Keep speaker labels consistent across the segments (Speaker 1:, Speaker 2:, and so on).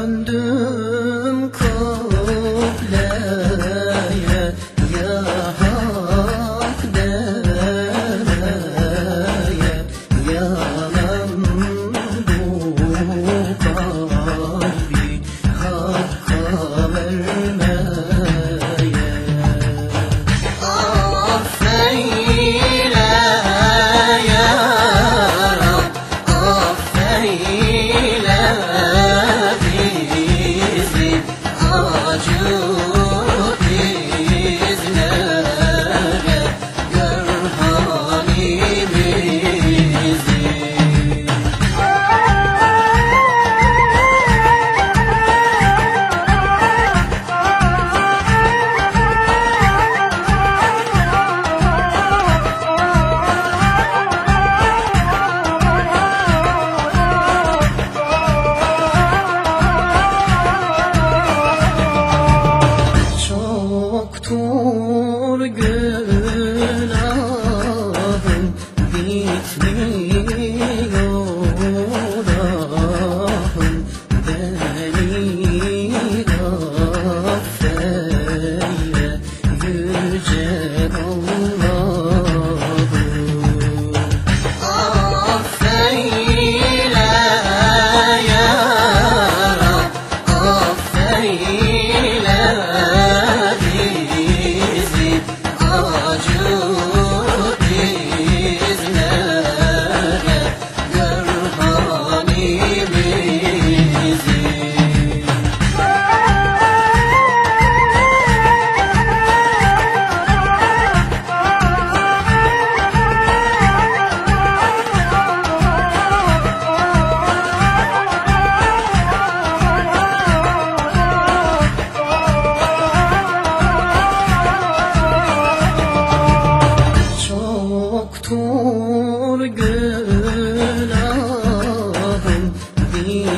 Speaker 1: under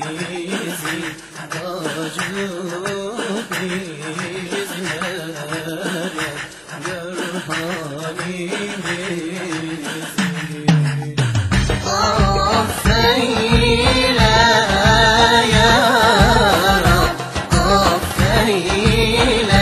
Speaker 1: bizi Acı bizlere Gör halimizi Affeyle ya Rab Affeyle